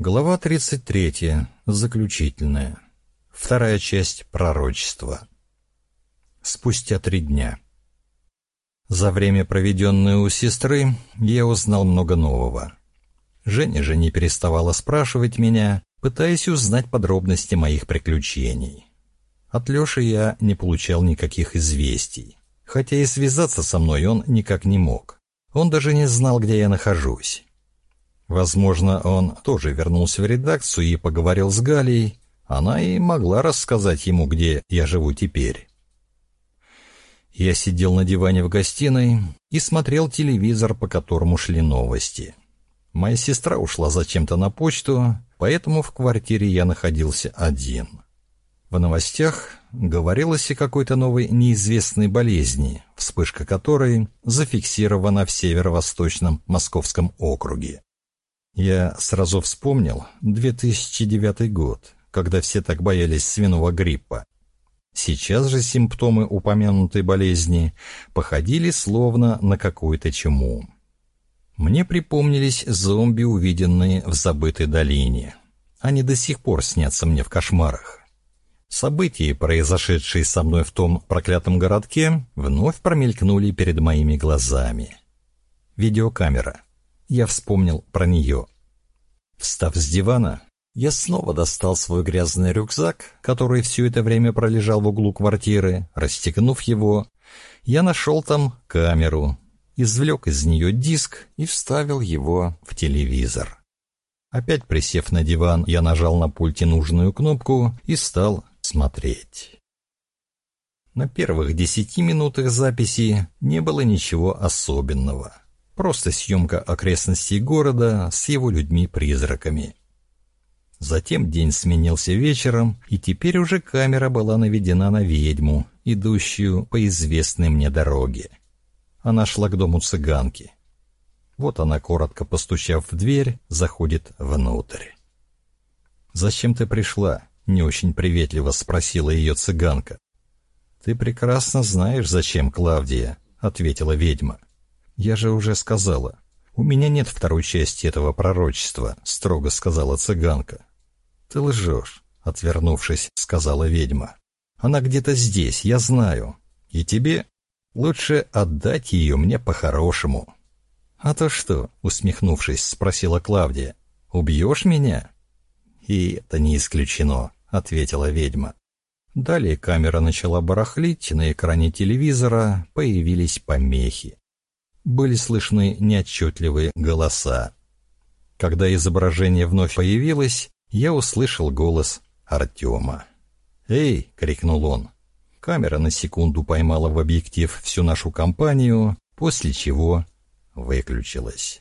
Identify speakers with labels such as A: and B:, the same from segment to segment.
A: Глава 33. Заключительная. Вторая часть пророчества. Спустя три дня. За время, проведенное у сестры, я узнал много нового. Женя же не переставала спрашивать меня, пытаясь узнать подробности моих приключений. От Леши я не получал никаких известий, хотя и связаться со мной он никак не мог. Он даже не знал, где я нахожусь. Возможно, он тоже вернулся в редакцию и поговорил с Галей. Она и могла рассказать ему, где я живу теперь. Я сидел на диване в гостиной и смотрел телевизор, по которому шли новости. Моя сестра ушла зачем-то на почту, поэтому в квартире я находился один. В новостях говорилось о какой-то новой неизвестной болезни, вспышка которой зафиксирована в северо-восточном Московском округе. Я сразу вспомнил 2009 год, когда все так боялись свиного гриппа. Сейчас же симптомы упомянутой болезни походили словно на какую-то чуму. Мне припомнились зомби, увиденные в забытой долине. Они до сих пор снятся мне в кошмарах. События, произошедшие со мной в том проклятом городке, вновь промелькнули перед моими глазами. Видеокамера — я вспомнил про нее. Встав с дивана, я снова достал свой грязный рюкзак, который все это время пролежал в углу квартиры. Расстегнув его, я нашел там камеру, извлек из нее диск и вставил его в телевизор. Опять присев на диван, я нажал на пульте нужную кнопку и стал смотреть. На первых десяти минутах записи не было ничего особенного. Просто съемка окрестностей города с его людьми-призраками. Затем день сменился вечером, и теперь уже камера была наведена на ведьму, идущую по известной мне дороге. Она шла к дому цыганки. Вот она, коротко постучав в дверь, заходит внутрь. «Зачем ты пришла?» — не очень приветливо спросила ее цыганка. «Ты прекрасно знаешь, зачем, Клавдия», — ответила ведьма. «Я же уже сказала. У меня нет второй части этого пророчества», — строго сказала цыганка. «Ты лжешь», — отвернувшись, сказала ведьма. «Она где-то здесь, я знаю. И тебе лучше отдать ее мне по-хорошему». «А то что?» — усмехнувшись, спросила Клавдия. «Убьешь меня?» «И это не исключено», — ответила ведьма. Далее камера начала барахлить, на экране телевизора появились помехи были слышны неотчетливые голоса. Когда изображение вновь появилось, я услышал голос Артема. «Эй!» — крикнул он. Камера на секунду поймала в объектив всю нашу компанию, после чего выключилась.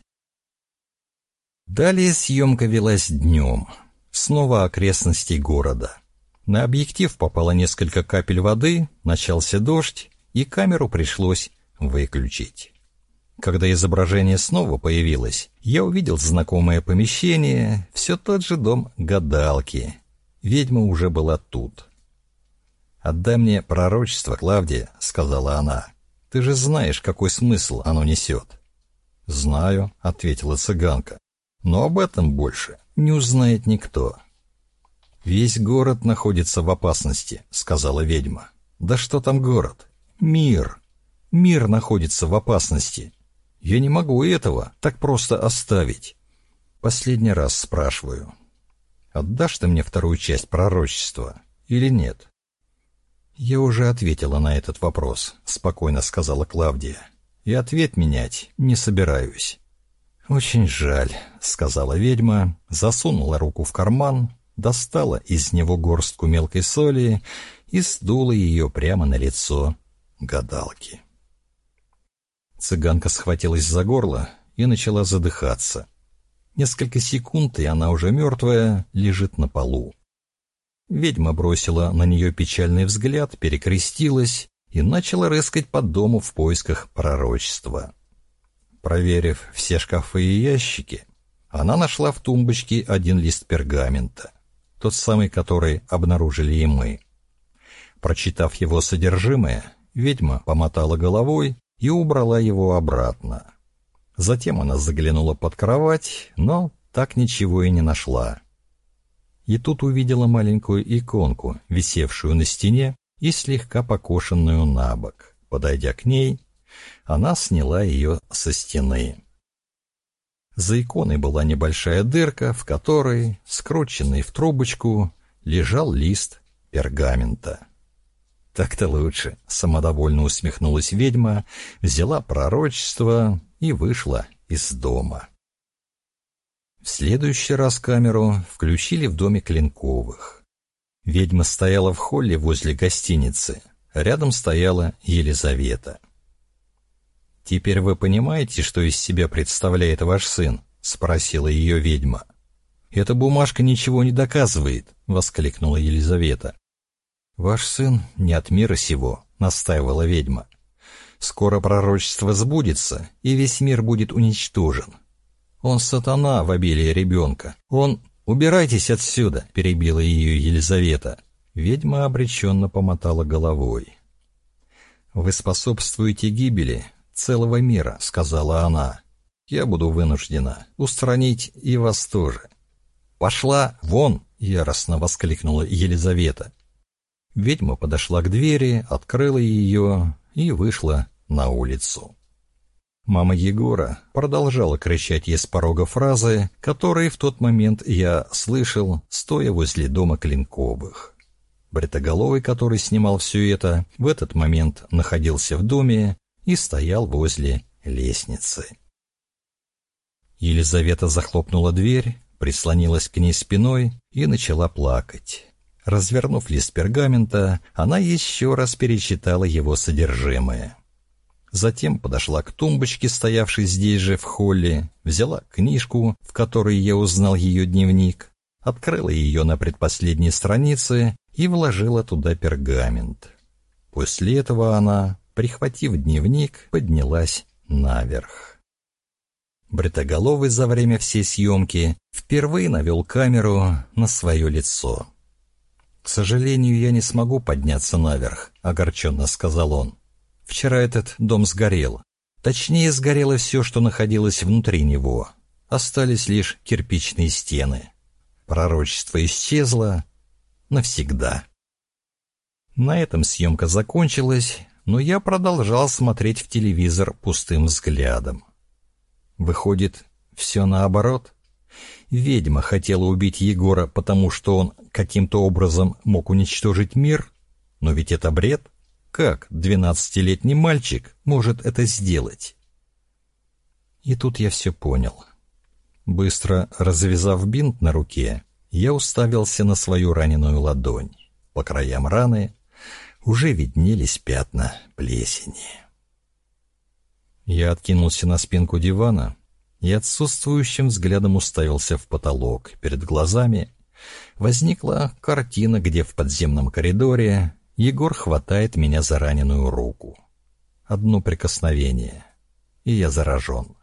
A: Далее съемка велась днем. Снова окрестности города. На объектив попало несколько капель воды, начался дождь, и камеру пришлось выключить. Когда изображение снова появилось, я увидел знакомое помещение, все тот же дом гадалки. Ведьма уже была тут. «Отдай мне пророчество, Клавдия», — сказала она. «Ты же знаешь, какой смысл оно несет». «Знаю», — ответила цыганка. «Но об этом больше не узнает никто». «Весь город находится в опасности», — сказала ведьма. «Да что там город? Мир. Мир находится в опасности. Я не могу этого так просто оставить. Последний раз спрашиваю. Отдашь ты мне вторую часть пророчества или нет? Я уже ответила на этот вопрос, спокойно сказала Клавдия. И ответ менять не собираюсь. Очень жаль, сказала ведьма, засунула руку в карман, достала из него горстку мелкой соли и сдула ее прямо на лицо гадалки. Цыганка схватилась за горло и начала задыхаться. Несколько секунд, и она уже мертвая, лежит на полу. Ведьма бросила на нее печальный взгляд, перекрестилась и начала рыскать по дому в поисках пророчества. Проверив все шкафы и ящики, она нашла в тумбочке один лист пергамента, тот самый, который обнаружили и мы. Прочитав его содержимое, ведьма помотала головой и убрала его обратно. Затем она заглянула под кровать, но так ничего и не нашла. И тут увидела маленькую иконку, висевшую на стене и слегка покошенную на бок. Подойдя к ней, она сняла ее со стены. За иконой была небольшая дырка, в которой, скрученный в трубочку, лежал лист пергамента. «Так-то лучше», — самодовольно усмехнулась ведьма, взяла пророчество и вышла из дома. В следующий раз камеру включили в доме Клинковых. Ведьма стояла в холле возле гостиницы. Рядом стояла Елизавета. «Теперь вы понимаете, что из себя представляет ваш сын?» — спросила ее ведьма. «Эта бумажка ничего не доказывает», — воскликнула Елизавета. «Ваш сын не от мира сего», — настаивала ведьма. «Скоро пророчество сбудется, и весь мир будет уничтожен. Он сатана в обилии ребенка. Он... Убирайтесь отсюда!» — перебила ее Елизавета. Ведьма обреченно помотала головой. «Вы способствуете гибели целого мира», — сказала она. «Я буду вынуждена устранить и вас тоже». «Пошла вон!» — яростно воскликнула Елизавета. Ведьма подошла к двери, открыла ее и вышла на улицу. Мама Егора продолжала кричать ей с порога фразы, которые в тот момент я слышал, стоя возле дома Клинковых. Бритоголовый, который снимал все это, в этот момент находился в доме и стоял возле лестницы. Елизавета захлопнула дверь, прислонилась к ней спиной и начала плакать. Развернув лист пергамента, она еще раз перечитала его содержимое. Затем подошла к тумбочке, стоявшей здесь же в холле, взяла книжку, в которой я узнал ее дневник, открыла ее на предпоследней странице и вложила туда пергамент. После этого она, прихватив дневник, поднялась наверх. Бритоголовый за время всей съемки впервые навел камеру на свое лицо. «К сожалению, я не смогу подняться наверх», — огорченно сказал он. «Вчера этот дом сгорел. Точнее, сгорело все, что находилось внутри него. Остались лишь кирпичные стены. Пророчество исчезло навсегда». На этом съемка закончилась, но я продолжал смотреть в телевизор пустым взглядом. Выходит, все наоборот? Ведьма хотела убить Егора, потому что он каким-то образом мог уничтожить мир? Но ведь это бред. Как двенадцатилетний мальчик может это сделать? И тут я все понял. Быстро развязав бинт на руке, я уставился на свою раненую ладонь. По краям раны уже виднелись пятна плесени. Я откинулся на спинку дивана и отсутствующим взглядом уставился в потолок. Перед глазами возникла картина, где в подземном коридоре Егор хватает меня за раненую руку. Одно прикосновение, и я заражен.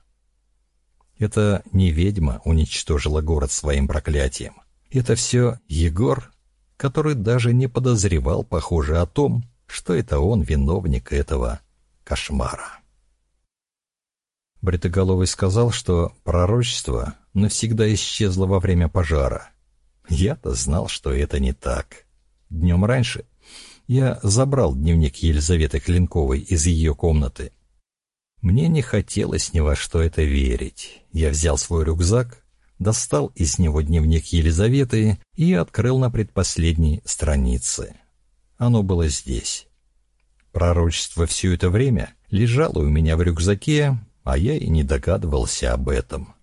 A: Это не ведьма уничтожила город своим проклятием. Это все Егор, который даже не подозревал, похоже, о том, что это он виновник этого кошмара. Бритоголовый сказал, что пророчество навсегда исчезло во время пожара. Я-то знал, что это не так. Днем раньше я забрал дневник Елизаветы Клинковой из ее комнаты. Мне не хотелось ни во что это верить. Я взял свой рюкзак, достал из него дневник Елизаветы и открыл на предпоследней странице. Оно было здесь. Пророчество все это время лежало у меня в рюкзаке, а я и не догадывался об этом.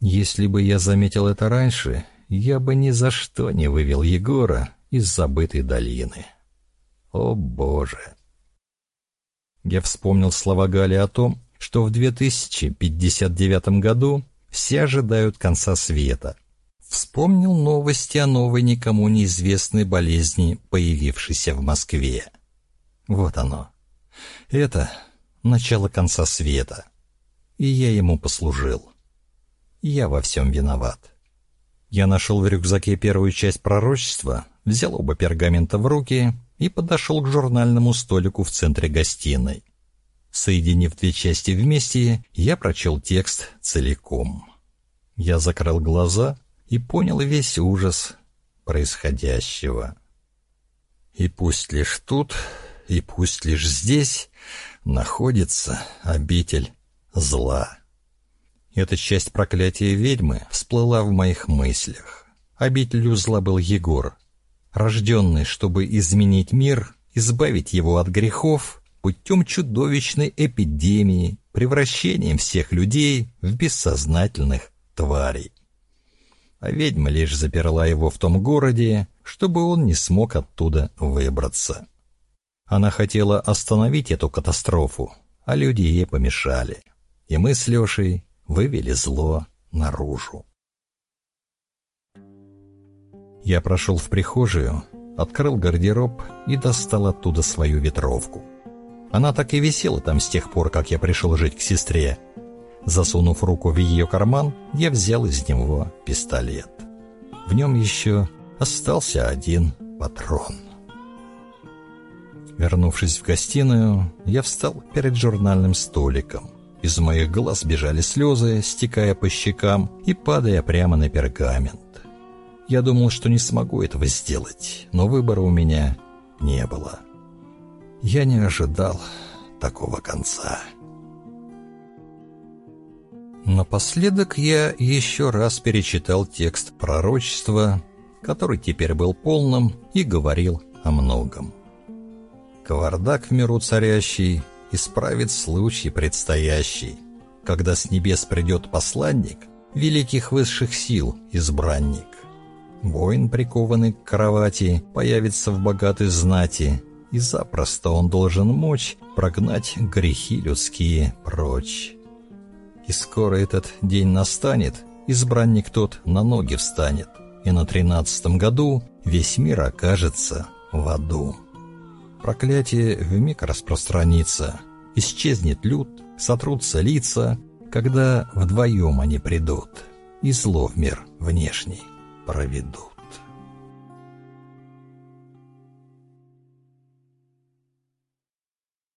A: Если бы я заметил это раньше, я бы ни за что не вывел Егора из забытой долины. О, Боже! Я вспомнил слова Гали о том, что в 2059 году все ожидают конца света. Вспомнил новости о новой никому неизвестной болезни, появившейся в Москве. Вот оно. Это начало конца света. И я ему послужил. Я во всем виноват. Я нашел в рюкзаке первую часть пророчества, взял оба пергамента в руки и подошел к журнальному столику в центре гостиной. Соединив две части вместе, я прочел текст целиком. Я закрыл глаза и понял весь ужас происходящего. И пусть лишь тут, и пусть лишь здесь находится обитель зла. Эта часть проклятия ведьмы всплыла в моих мыслях. Обителью зла был Егор, рожденный, чтобы изменить мир, избавить его от грехов путем чудовищной эпидемии, превращением всех людей в бессознательных тварей. А ведьма лишь заперла его в том городе, чтобы он не смог оттуда выбраться. Она хотела остановить эту катастрофу, а люди ей помешали. И мы с Лешей вывели зло наружу. Я прошел в прихожую, открыл гардероб и достал оттуда свою ветровку. Она так и висела там с тех пор, как я пришел жить к сестре. Засунув руку в ее карман, я взял из него пистолет. В нем еще остался один патрон. Вернувшись в гостиную, я встал перед журнальным столиком. Из моих глаз бежали слезы, стекая по щекам и падая прямо на пергамент. Я думал, что не смогу этого сделать, но выбора у меня не было. Я не ожидал такого конца. Напоследок я еще раз перечитал текст пророчества, который теперь был полным и говорил о многом. Кавардак в миру царящий исправит случай предстоящий, когда с небес придет посланник великих высших сил, избранник. Воин, прикованный к кровати, появится в богатой знати, и запросто он должен мочь прогнать грехи людские прочь. И скоро этот день настанет, избранник тот на ноги встанет, и на тринадцатом году весь мир окажется в аду. Проклятие вмиг распространится, исчезнет люд, сотрутся лица, когда вдвоем они придут и зло в мир внешний проведут.